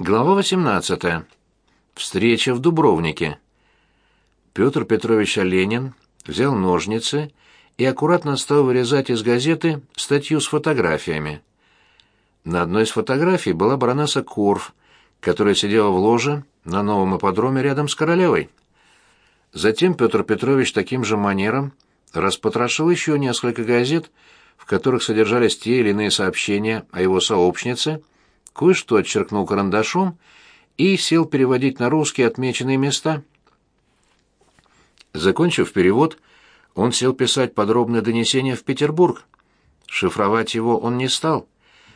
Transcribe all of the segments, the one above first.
Глава 18. Встреча в Дубровнике. Петр Петрович Оленин взял ножницы и аккуратно стал вырезать из газеты статью с фотографиями. На одной из фотографий была баронесса Корф, которая сидела в ложе на новом ипподроме рядом с королевой. Затем Петр Петрович таким же манером распотрошил еще несколько газет, в которых содержались те или иные сообщения о его сообщнице – кое-что отчеркнул карандашом и сел переводить на русский отмеченные места. Закончив перевод, он сел писать подробное донесение в Петербург. Шифровать его он не стал.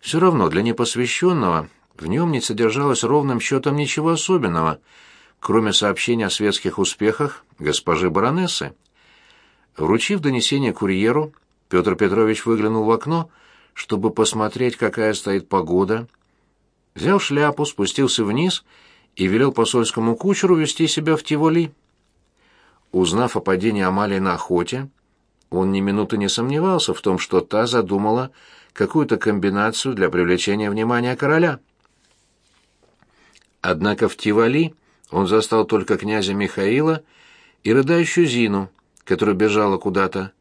Все равно для непосвященного в нем не содержалось ровным счетом ничего особенного, кроме сообщения о светских успехах госпожи баронессы. Вручив донесение курьеру, Петр Петрович выглянул в окно, чтобы посмотреть, какая стоит погода, взял шляпу, спустился вниз и велел посольскому кучеру вести себя в Тиволи. Узнав о падении Амалии на охоте, он ни минуты не сомневался в том, что та задумала какую-то комбинацию для привлечения внимания короля. Однако в Тиволи он застал только князя Михаила и рыдающую Зину, которая бежала куда-то.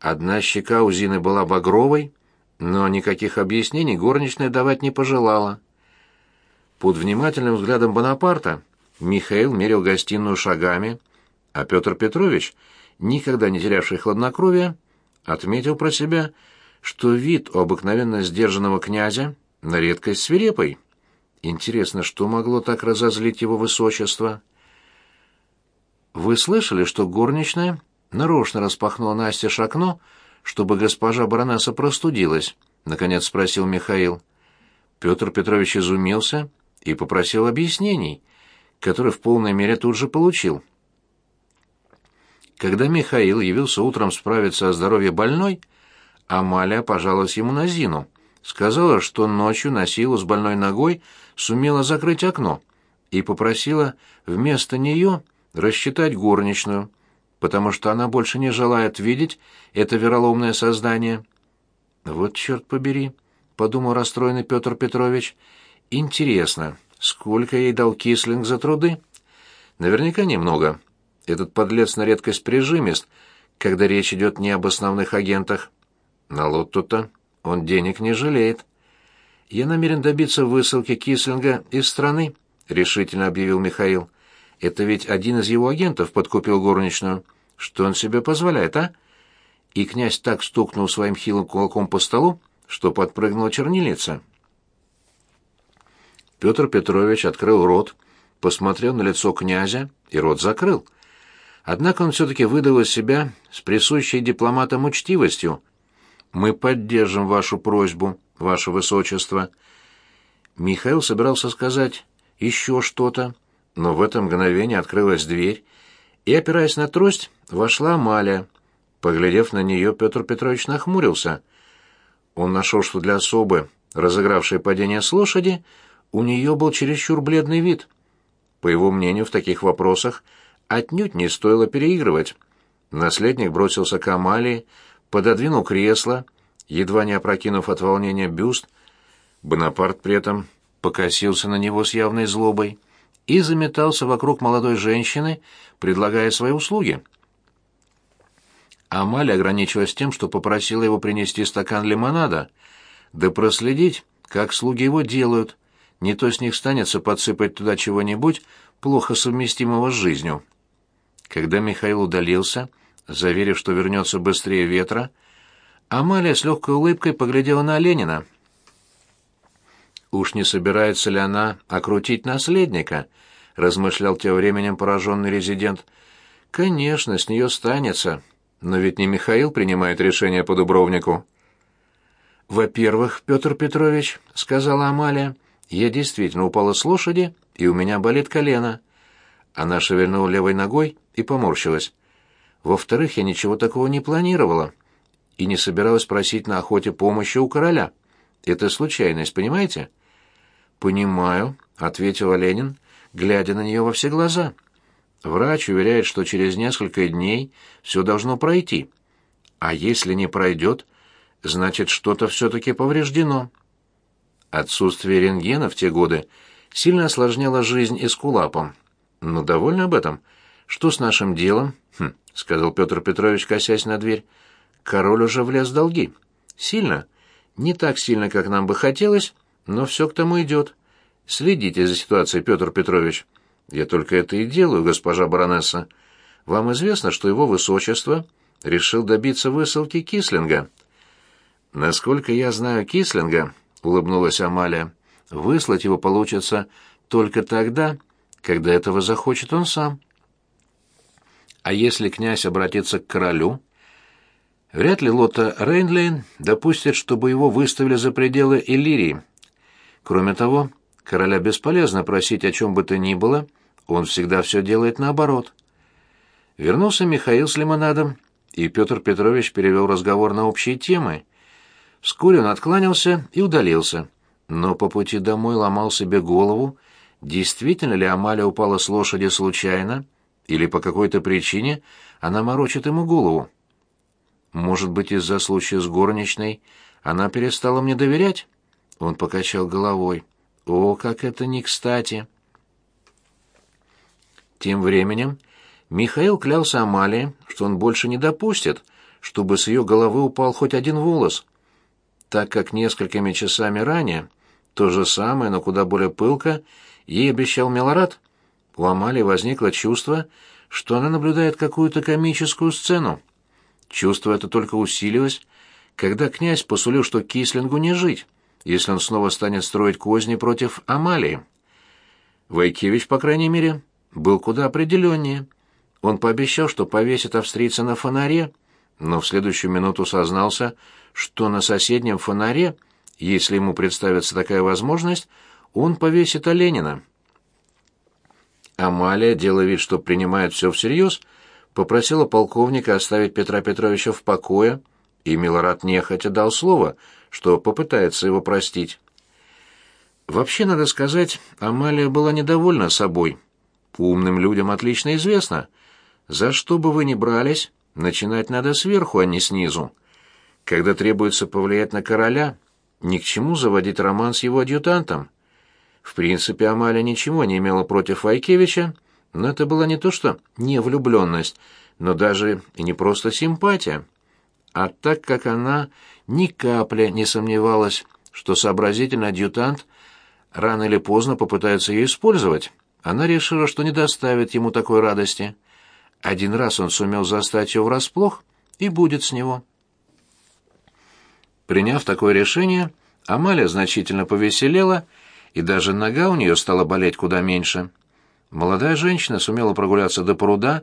Одна щека у Зины была багровой, но никаких объяснений горничная давать не пожелала. Под внимательным взглядом Бонапарта Михаил мерил гостиную шагами, а Петр Петрович, никогда не терявший хладнокровия, отметил про себя, что вид у обыкновенно сдержанного князя на редкость свирепый. Интересно, что могло так разозлить его высочество? «Вы слышали, что горничная нарочно распахнула Насте окно, чтобы госпожа баронесса простудилась?» — наконец спросил Михаил. Петр Петрович изумился и попросил объяснений, которые в полной мере тут же получил. Когда Михаил явился утром справиться о здоровье больной, Амалия пожаловалась ему на Зину, сказала, что ночью на силу с больной ногой сумела закрыть окно и попросила вместо нее рассчитать горничную, потому что она больше не желает видеть это вероломное создание. «Вот черт побери», — подумал расстроенный Петр Петрович, — Интересно, сколько ей дал Кислинг за труды? Наверняка немного. Этот подлец на редкость прижимист, когда речь идет не об основных агентах. На лотту-то он денег не жалеет. Я намерен добиться высылки Кислинга из страны, решительно объявил Михаил. Это ведь один из его агентов подкупил горничную. Что он себе позволяет, а? И князь так стукнул своим хилым кулаком по столу, что подпрыгнула чернильница. Петр Петрович открыл рот, посмотрел на лицо князя и рот закрыл. Однако он все-таки выдал из себя с присущей дипломатам учтивостью. «Мы поддержим вашу просьбу, ваше высочество». Михаил собирался сказать еще что-то, но в это мгновение открылась дверь, и, опираясь на трость, вошла Амалия. Поглядев на нее, Петр Петрович нахмурился. Он нашел, что для особы, разыгравшей падение с лошади, у нее был чересчур бледный вид. По его мнению, в таких вопросах отнюдь не стоило переигрывать. Наследник бросился к Амалии, пододвинул кресло, едва не опрокинув от волнения бюст. Бонапарт при этом покосился на него с явной злобой и заметался вокруг молодой женщины, предлагая свои услуги. Амалия ограничилась тем, что попросила его принести стакан лимонада, да проследить, как слуги его делают, не то с них станется подсыпать туда чего-нибудь, плохо совместимого с жизнью. Когда Михаил удалился, заверив, что вернется быстрее ветра, Амалия с легкой улыбкой поглядела на Ленина. «Уж не собирается ли она окрутить наследника?» — размышлял тем временем пораженный резидент. «Конечно, с нее станется, но ведь не Михаил принимает решение по Дубровнику». «Во-первых, Петр Петрович», — сказала Амалия, я действительно упала с лошади, и у меня болит колено. Она шевельнула левой ногой и поморщилась. Во-вторых, я ничего такого не планировала и не собиралась просить на охоте помощи у короля. Это случайность, понимаете? Понимаю, ответил Ленин, глядя на нее во все глаза. Врач уверяет, что через несколько дней все должно пройти. А если не пройдет, значит, что-то все-таки повреждено. Отсутствие рентгена в те годы сильно осложняла жизнь эскулапам. «Ну, довольно об этом. Что с нашим делом?» «Хм», — сказал Петр Петрович, косясь на дверь. «Король уже влез в долги. Сильно. Не так сильно, как нам бы хотелось, но все к тому идет. Следите за ситуацией, Петр Петрович». «Я только это и делаю, госпожа баронесса. Вам известно, что его высочество решил добиться высылки Кислинга?» «Насколько я знаю Кислинга», — улыбнулась Амалия, — «выслать его получится только тогда, когда этого захочет он сам». «А если князь обратится к королю?» Вряд ли Лота Рейнлейн допустит, чтобы его выставили за пределы Иллирии. Кроме того, короля бесполезно просить о чем бы то ни было, он всегда все делает наоборот. Вернулся Михаил с лимонадом, и Петр Петрович перевел разговор на общие темы. Вскоре он откланялся и удалился, но по пути домой ломал себе голову, действительно ли Амалия упала с лошади случайно, или по какой-то причине она морочит ему голову. Может быть, из-за случая с горничной она перестала мне доверять? Он покачал головой. О, как это не кстати! Тем временем Михаил клялся Амалии, что он больше не допустит, чтобы с ее головы упал хоть один волос, так как несколькими часами ранее то же самое, но куда более пылко, ей обещал Милорад. У Амалии возникло чувство, что она наблюдает какую-то комическую сцену. Чувство это только усилилось, когда князь посулил, что Кислингу не жить, если он снова станет строить козни против Амалии. Войкевич, по крайней мере, был куда определеннее. Он пообещал, что повесит австрийца на фонаре, но в следующую минуту сознался, что на соседнем фонаре, если ему представится такая возможность, он повесит Оленина. Амалия, делая вид, что принимает все всерьез, попросила полковника оставить Петра Петровича в покое, и Милорад нехотя дал слово, что попытается его простить. Вообще, надо сказать, Амалия была недовольна собой. Умным людям отлично известно, за что бы вы ни брались, начинать надо сверху, а не снизу. Когда требуется повлиять на короля, ни к чему заводить роман с его адъютантом. В принципе, Амалия ничего не имела против Вайкевича, но это была не то что не влюбленность, но даже и не просто симпатия. А так как она ни капли не сомневалась, что сообразительный адъютант рано или поздно попытается ее использовать, она решила, что не доставит ему такой радости. Один раз он сумел застать ее врасплох, и будет с него. Приняв такое решение, Амалия значительно повеселела, и даже нога у нее стала болеть куда меньше. Молодая женщина сумела прогуляться до пруда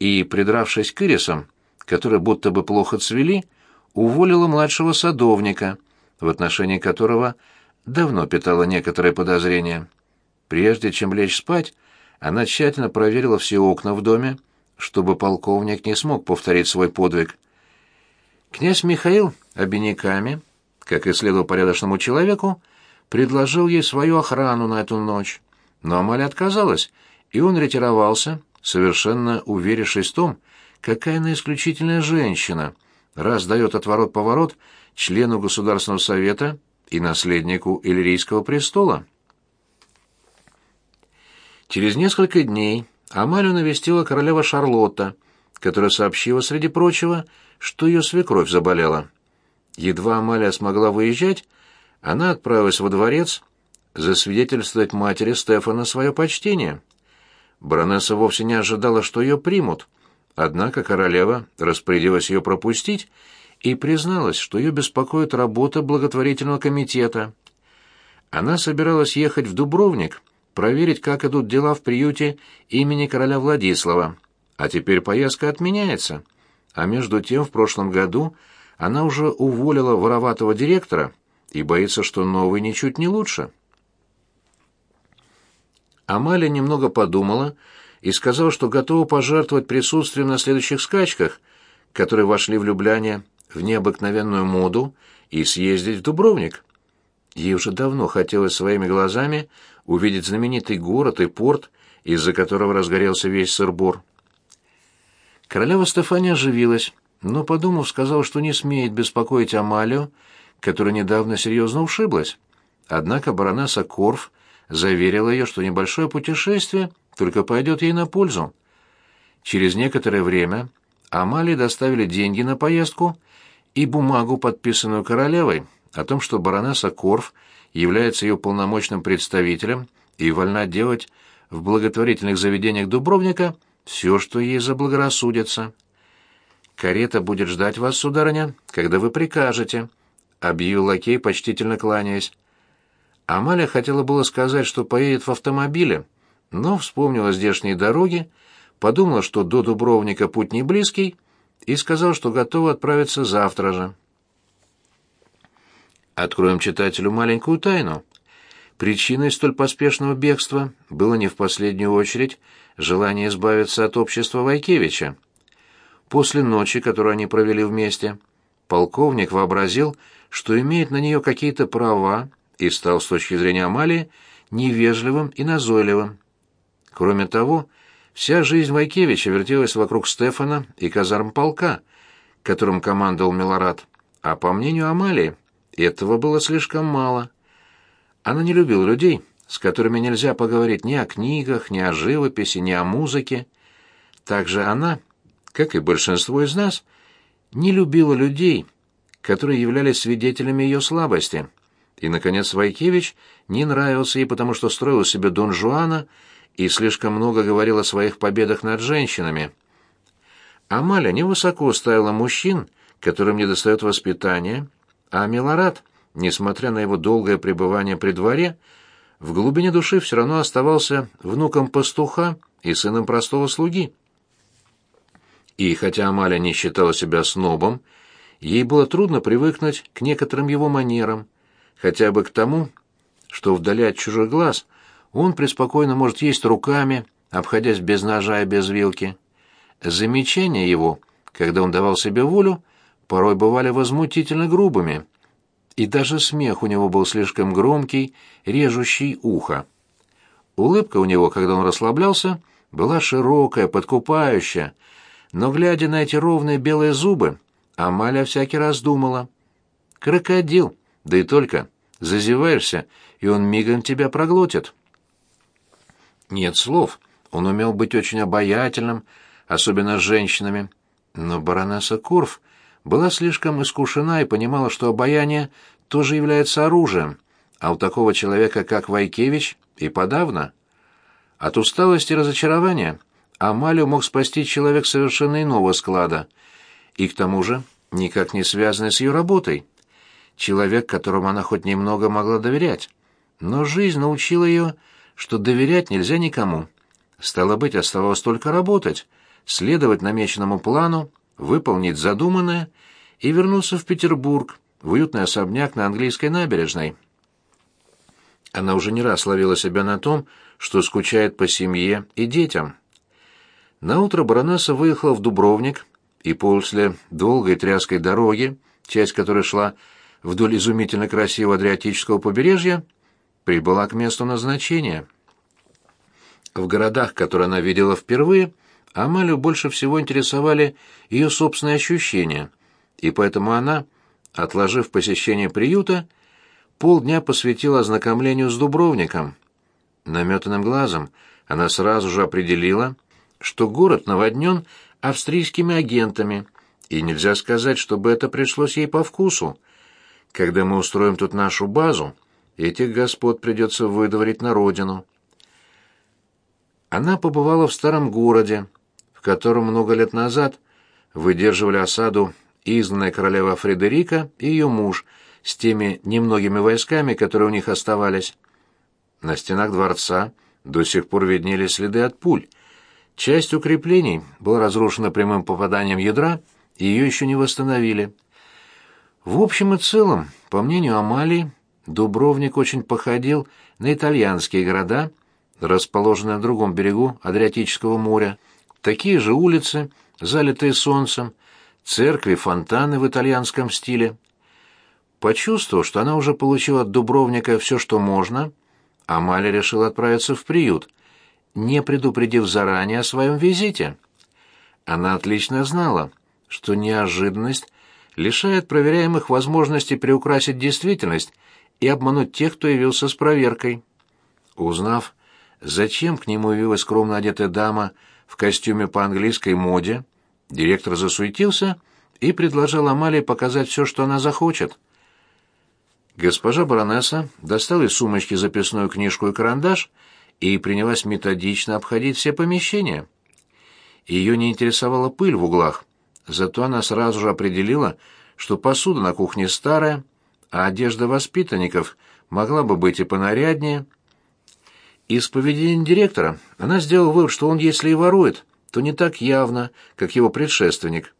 и, придравшись к ирисам, которые будто бы плохо цвели, уволила младшего садовника, в отношении которого давно питала некоторые подозрения. Прежде чем лечь спать, она тщательно проверила все окна в доме, чтобы полковник не смог повторить свой подвиг. Князь Михаил обиняками, как и следовал порядочному человеку, предложил ей свою охрану на эту ночь. Но Амалия отказалась, и он ретировался, совершенно уверившись в том, какая она исключительная женщина, раз дает отворот-поворот члену Государственного совета и наследнику Иллирийского престола. Через несколько дней Амалию навестила королева Шарлотта, которая сообщила, среди прочего, что ее свекровь заболела. Едва Амалия смогла выезжать, она отправилась во дворец засвидетельствовать матери Стефана свое почтение. Баронесса вовсе не ожидала, что ее примут, однако королева распорядилась ее пропустить и призналась, что ее беспокоит работа благотворительного комитета. Она собиралась ехать в Дубровник, проверить, как идут дела в приюте имени короля Владислава, а теперь поездка отменяется. А между тем в прошлом году она уже уволила вороватого директора и боится, что новый ничуть не лучше. Амалия немного подумала и сказала, что готова пожертвовать присутствием на следующих скачках, которые вошли в Любляние в необыкновенную моду, и съездить в Дубровник. Ей уже давно хотелось своими глазами увидеть знаменитый город и порт, из-за которого разгорелся весь сырбор. Королева Стефания оживилась, но, подумав, сказала, что не смеет беспокоить Амалию, которая недавно серьезно ушиблась. Однако баронесса Корф заверила ее, что небольшое путешествие только пойдет ей на пользу. Через некоторое время Амалии доставили деньги на поездку и бумагу, подписанную королевой, о том, что баронесса Корф является ее полномочным представителем и вольна делать в благотворительных заведениях Дубровника все, что ей заблагорассудится. «Карета будет ждать вас, сударыня, когда вы прикажете», — объявил лакей, почтительно кланяясь. Амалия хотела было сказать, что поедет в автомобиле, но вспомнила здешние дороги, подумала, что до Дубровника путь не близкий, и сказала, что готова отправиться завтра же. Откроем читателю маленькую тайну. Причиной столь поспешного бегства было не в последнюю очередь желание избавиться от общества Вайкевича. После ночи, которую они провели вместе, полковник вообразил, что имеет на нее какие-то права и стал с точки зрения Амалии невежливым и назойливым. Кроме того, вся жизнь Вайкевича вертелась вокруг Стефана и казарм полка, которым командовал Милорад, а по мнению Амалии, этого было слишком мало. Она не любила людей, с которыми нельзя поговорить ни о книгах, ни о живописи, ни о музыке. Также она, как и большинство из нас, не любила людей, которые являлись свидетелями ее слабости. И, наконец, Вайкевич не нравился ей, потому что строил себе Дон Жуана и слишком много говорил о своих победах над женщинами. Амаля невысоко ставила мужчин, которым недостает воспитания, а Милорад, несмотря на его долгое пребывание при дворе, в глубине души все равно оставался внуком пастуха и сыном простого слуги. И хотя Амаля не считала себя снобом, ей было трудно привыкнуть к некоторым его манерам, хотя бы к тому, что вдали от чужих глаз он преспокойно может есть руками, обходясь без ножа и без вилки. Замечания его, когда он давал себе волю, порой бывали возмутительно грубыми, и даже смех у него был слишком громкий, режущий ухо. Улыбка у него, когда он расслаблялся, была широкая, подкупающая, но, глядя на эти ровные белые зубы, Амаля всякий раз думала. «Крокодил!» Да и только зазеваешься, и он мигом тебя проглотит. Нет слов. Он умел быть очень обаятельным, особенно с женщинами. Но баронесса Курф была слишком искушена и понимала, что обаяние тоже является оружием, а у такого человека, как Вайкевич, и подавно. От усталости и разочарования Амалию мог спасти человек совершенно иного склада, и к тому же никак не связанный с ее работой человек, которому она хоть немного могла доверять. Но жизнь научила ее, что доверять нельзя никому. Стало быть, оставалось только работать, следовать намеченному плану, выполнить задуманное и вернуться в Петербург, в уютный особняк на английской набережной. Она уже не раз ловила себя на том, что скучает по семье и детям. Наутро баронесса выехала в Дубровник, и после долгой тряской дороги, часть которой шла вдоль изумительно красивого Адриатического побережья, прибыла к месту назначения. В городах, которые она видела впервые, Амалию больше всего интересовали ее собственные ощущения, и поэтому она, отложив посещение приюта, полдня посвятила ознакомлению с Дубровником. Наметанным глазом она сразу же определила, что город наводнен австрийскими агентами, и нельзя сказать, чтобы это пришлось ей по вкусу. Когда мы устроим тут нашу базу, этих господ придется выдворить на родину. Она побывала в старом городе, в котором много лет назад выдерживали осаду изгнанная королева Фредерика и ее муж с теми немногими войсками, которые у них оставались. На стенах дворца до сих пор виднелись следы от пуль. Часть укреплений была разрушена прямым попаданием ядра, и ее еще не восстановили. В общем и целом, по мнению Амалии, Дубровник очень походил на итальянские города, расположенные на другом берегу Адриатического моря. Такие же улицы, залитые солнцем, церкви, фонтаны в итальянском стиле. Почувствовав, что она уже получила от Дубровника все, что можно, Амалия решила отправиться в приют, не предупредив заранее о своем визите. Она отлично знала, что неожиданность лишает проверяемых возможности приукрасить действительность и обмануть тех, кто явился с проверкой. Узнав, зачем к нему явилась скромно одетая дама в костюме по английской моде, директор засуетился и предложил Амалии показать все, что она захочет. Госпожа баронесса достала из сумочки записную книжку и карандаш и принялась методично обходить все помещения. Ее не интересовала пыль в углах, зато она сразу же определила, что посуда на кухне старая, а одежда воспитанников могла бы быть и понаряднее. Из поведения директора она сделала вывод, что он, если и ворует, то не так явно, как его предшественник.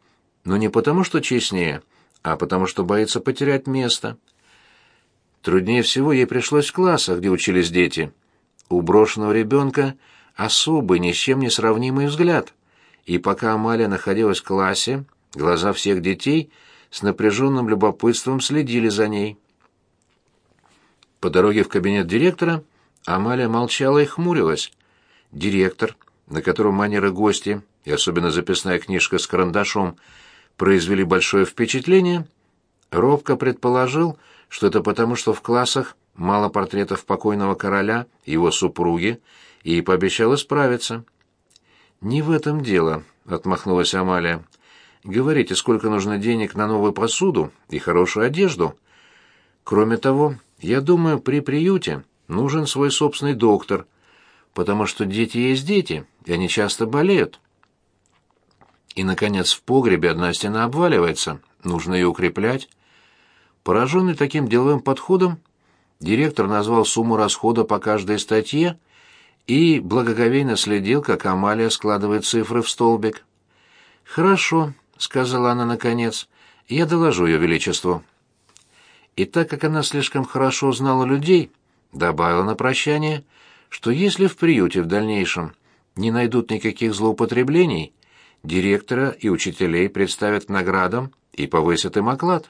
Но не потому, что честнее, а потому, что боится потерять место. Труднее всего ей пришлось в классах, где учились дети. У брошенного ребенка особый, ни с чем не сравнимый взгляд. И пока Амалия находилась в классе, глаза всех детей с напряженным любопытством следили за ней. По дороге в кабинет директора Амалия молчала и хмурилась. Директор, на котором манеры гости, и особенно записная книжка с карандашом, произвели большое впечатление, робко предположил, что это потому, что в классах мало портретов покойного короля его супруги, и пообещал исправиться. «Не в этом дело», — отмахнулась Амалия. «Говорите, сколько нужно денег на новую посуду и хорошую одежду. Кроме того, я думаю, при приюте нужен свой собственный доктор, потому что дети есть дети, и они часто болеют. И, наконец, в погребе одна стена обваливается, нужно ее укреплять. Пораженный таким деловым подходом, директор назвал сумму расхода по каждой статье и благоговейно следил, как Амалия складывает цифры в столбик. «Хорошо», — сказала она наконец, — «я доложу ее величеству». И так как она слишком хорошо знала людей, добавила на прощание, что если в приюте в дальнейшем не найдут никаких злоупотреблений, директора и учителей представят наградам и повысят им оклад.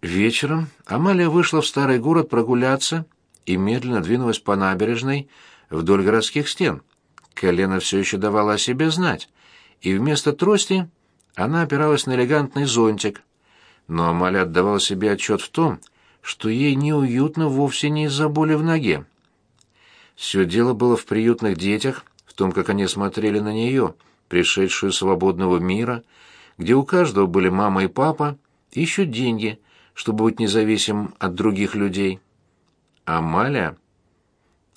Вечером Амалия вышла в старый город прогуляться и медленно двинулась по набережной вдоль городских стен. Колено все еще давало о себе знать, и вместо трости она опиралась на элегантный зонтик. Но Амалия отдавала себе отчет в том, что ей неуютно вовсе не из-за боли в ноге. Все дело было в приютных детях, в том, как они смотрели на нее, пришедшую свободного мира, где у каждого были мама и папа, ищут деньги, чтобы быть независимым от других людей. Амалия.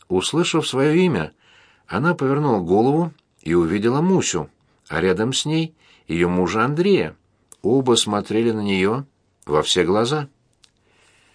Услышав свое имя, она повернула голову и увидела Мусю, а рядом с ней ее мужа Андрея. Оба смотрели на нее во все глаза.